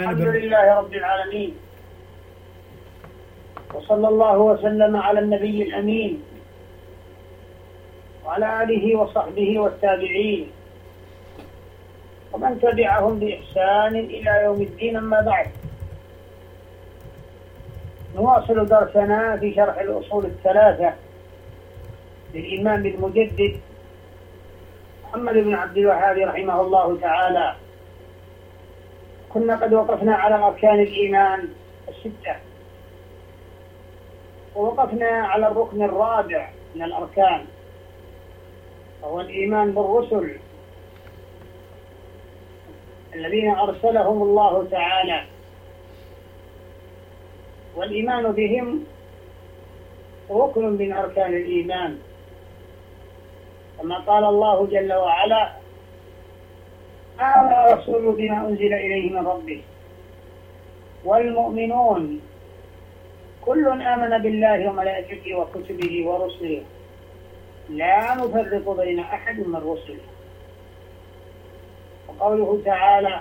الحمد لله رب العالمين. وصلى الله وسلم على النبي الأمين وعلى آله وصحبه والتابعين. ومن تبعهم بإحسان إلى يوم الدين أما بعد. نواصل درسنا في شرح الأصول الثلاثة للإمام المجدد محمد بن عبد الوهاب رحمه الله تعالى. كنا قد وقفنا على أركان الإيمان الستة. ووقفنا على الركن الرابع من الأركان وهو الإيمان بالرسل الذين أرسلهم الله تعالى. والإيمان بهم ركن من أركان الإيمان. كما قال الله جل وعلا آمن الرسول بما أنزل إليه من ربه. والمؤمنون كل آمن بالله وملائكته وكتبه ورسله. لا نفرق بين أحد من رسله. وقوله تعالى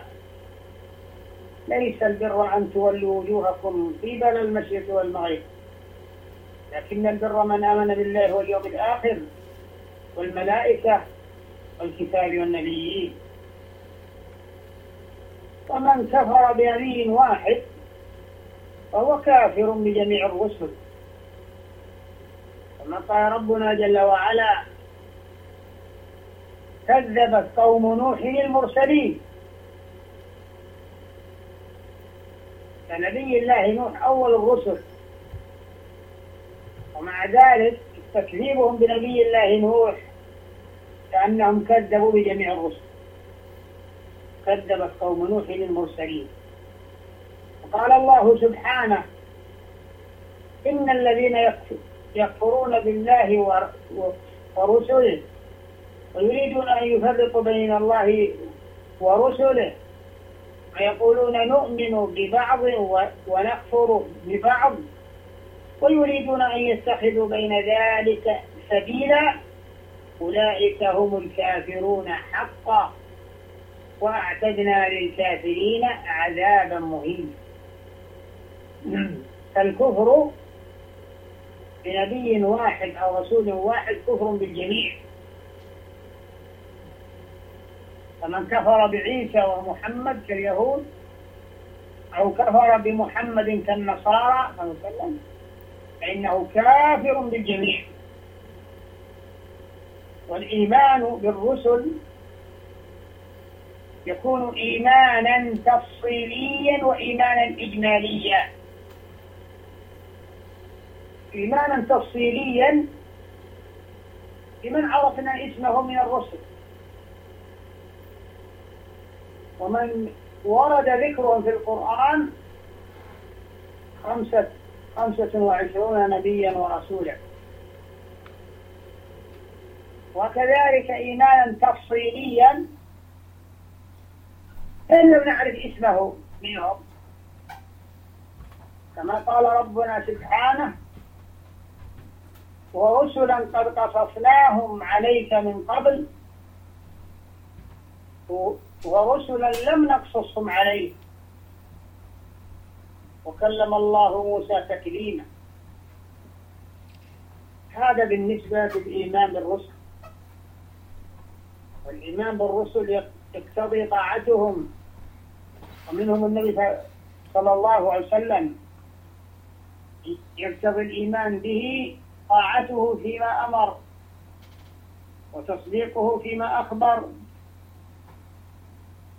ليس البر أن تولوا وجوهكم قبل المشرق والمغرب لكن البر من آمن بالله واليوم الآخر والملائكة والكتاب والنبيين. ومن كفر بنبي واحد فهو كافر بجميع الرسل. كما قال ربنا جل وعلا كذبت قوم نوح المرسلين فنبي الله نوح أول الرسل. ومع ذلك تكذيبهم بنبي الله نوح كأنهم كذبوا بجميع الرسل. كذبت قوم نوح المرسلين وقال الله سبحانه إن الذين يكفرون بالله ورسله ويريدون أن يفرقوا بين الله ورسله ويقولون نؤمن ببعض ونكفر ببعض ويريدون أن يتخذوا بين ذلك سبيلا أولئك هم الكافرون حقا. وأعتدنا للكافرين عذابا مهينا. فالكفر بنبي واحد أو رسول واحد كفر بالجميع. فمن كفر بعيسى ومحمد كاليهود أو كفر بمحمد كالنصارى فإنه كافر بالجميع. والإيمان بالرسل يكون إيمانا تفصيليا وإيمانا إجماليا. إيمانا تفصيليا لمن عرفنا اسمه من الرسل. ومن ورد ذكرهم في القرآن خمسة خمسة وعشرون نبيا ورسولا. وكذلك إيمانا تفصيليا إن لم نعرف اسمه منهم. كما قال ربنا سبحانه ورسلا قد قصصناهم عليك من قبل ورسلا لم نقصصهم عليك. وكلم الله موسى تكليما. هذا بالنسبة للإيمان بالرسل. والإيمان بالرسل يقتضي طاعتهم. ومنهم النبي صلى الله عليه وسلم. يقتضي الإيمان به طاعته فيما أمر وتصديقه فيما أخبر.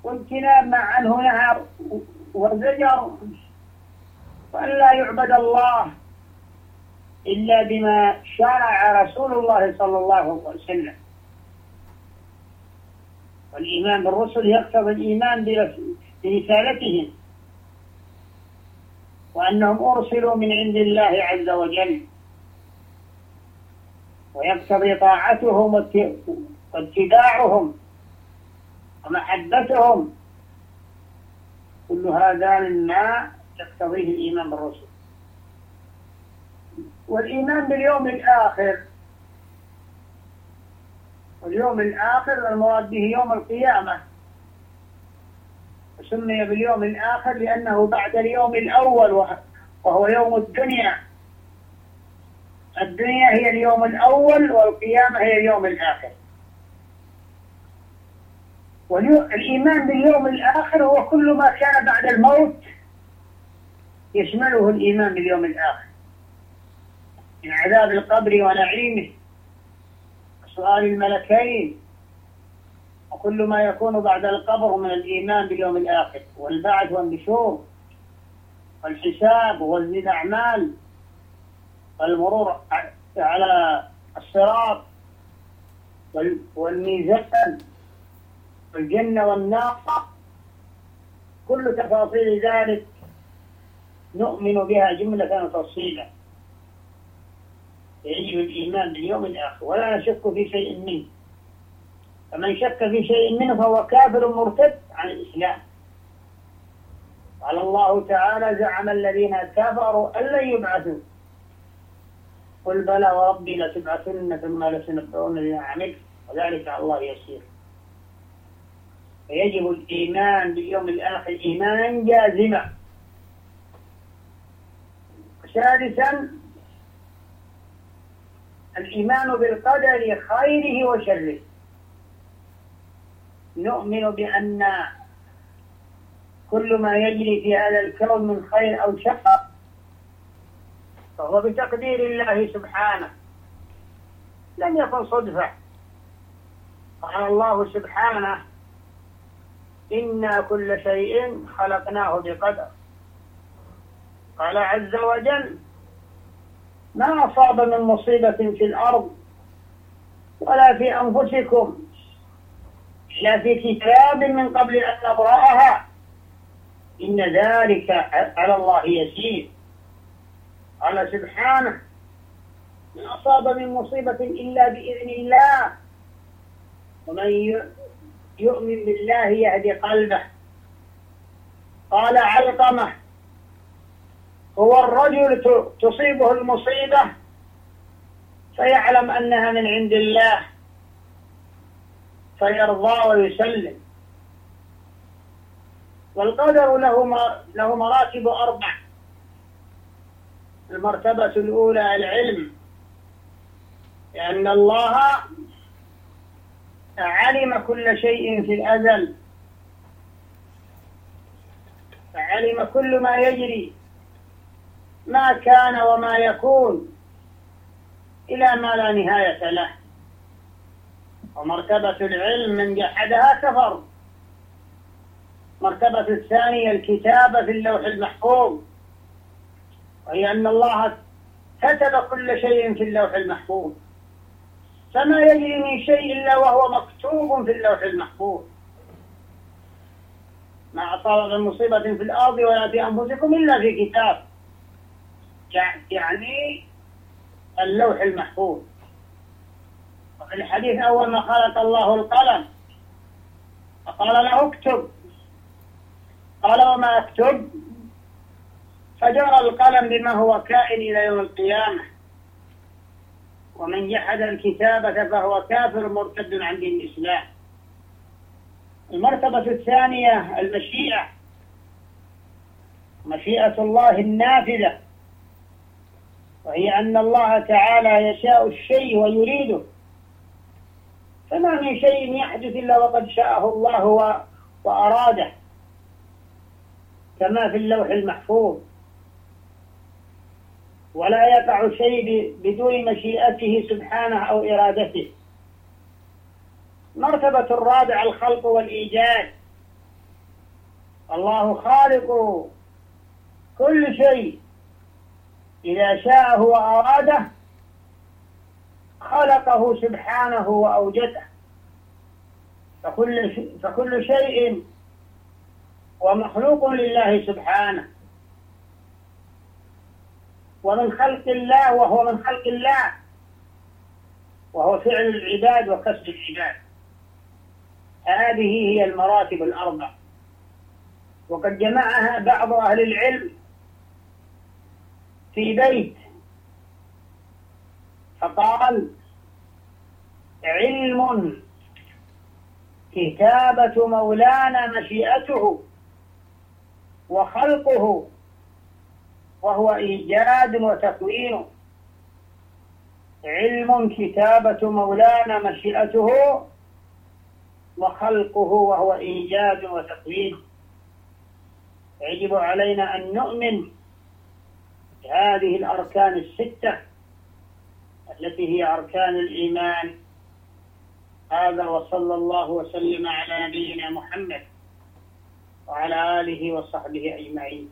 واجتناب ما عنه نهر وزجر. وأن لا يعبد الله إلا بما شرع رسول الله صلى الله عليه وسلم. والإيمان بالرسل يقتضي الإيمان برسالتهم وأنهم أرسلوا من عند الله عز وجل. ويقتضي طاعتهم واتباعهم ومحبتهم. كل هذا مما يقتضيه الإيمان بالرسل والإيمان باليوم الآخر واليوم الآخر المراد به يوم القيامة. سمي باليوم الآخر لأنه بعد اليوم الأول وهو يوم الدنيا. الدنيا هي اليوم الأول والقيامة هي اليوم الآخر. والإيمان باليوم الآخر هو كل ما كان بعد الموت يشمله الإيمان باليوم الآخر. من عذاب القبر ونعيمه. وسؤال الملكين. وكل ما يكون بعد القبر من الإيمان باليوم الآخر والبعث والنشور والحساب ووزن الأعمال والمرور على الصراط والميزان والجنة والنار كل تفاصيل ذلك نؤمن بها جملة وتفصيلا. يجب الإيمان باليوم الآخر ولا نشك في شيء منه. فمن شك في شيء منه فهو كافر مرتد عن الإسلام. قال الله تعالى زعم الذين كفروا أن لن يبعثوا. قل بلى وربي لتبعثن ثم لتنبؤون بما عملت وذلك على الله يسير. فيجب الإيمان باليوم الآخر إيمانا جازما. سادسا الإيمان بالقدر خيره وشره. نؤمن بأن كل ما يجري في هذا الكون من خير أو شر. فهو بتقدير الله سبحانه. لم يكن صدفة. قال الله سبحانه إنا كل شيء خلقناه بقدر. قال عز وجل ما أصاب من مصيبة في الأرض ولا في أنفسكم إلا في كتاب من قبل أن نبرأها. إن ذلك على الله يسير. قال سبحانه ما أصاب من مصيبة إلا بإذن الله. ومن يؤمن بالله يهدي قلبه. قال علقمة هو الرجل تصيبه المصيبة فيعلم أنها من عند الله. فيرضى ويسلم. والقدر له له مراتب أربع المرتبة الأولى العلم. لأن الله علم كل شيء في الأزل. فعلم كل ما يجري. ما كان وما يكون. إلى ما لا نهاية له. ومرتبة العلم من جحدها كفر. مرتبة الثانية الكتابة في اللوح المحفوظ. وهي أن الله كتب كل شيء في اللوح المحفوظ. فما يجري من شيء إلا وهو مكتوب في اللوح المحفوظ. ما أصاب من مصيبة في الأرض ولا في أنفسكم إلا في كتاب. يعني اللوح المحفوظ. الحديث أول ما خلق الله القلم. فقال له اكتب. قال وما اكتب؟ فجرى القلم بما هو كائن إلى يوم القيامة. ومن جحد الكتابة فهو كافر مرتد عن دين الإسلام. المرتبة الثانية المشيئة. مشيئة الله النافذة. وهي أن الله تعالى يشاء الشيء ويريده. فما من شيء يحدث إلا وقد شاءه الله وأراده كما في اللوح المحفوظ. ولا يقع شيء بدون مشيئته سبحانه أو إرادته. مرتبة الرابعة الخلق والإيجاد. الله خالق كل شيء. إذا شاءه وأراده خلقه سبحانه وأوجده. فكل فكل شيء ومخلوق لله سبحانه. ومن خلق الله وهو من خلق الله. وهو فعل العباد وكسب العباد. هذه هي المراتب الأربع. وقد جمعها بعض أهل العلم في بيت فقال علم كتابة مولانا مشيئته وخلقه وهو إيجاد وتكوين. علم كتابة مولانا مشيئته وخلقه وهو إيجاد وتكوين. يجب علينا أن نؤمن بهذه الأركان الستة. التي هي أركان الإيمان. هذا وصلى الله وسلم على نبينا محمد وعلى آله وصحبه أجمعين.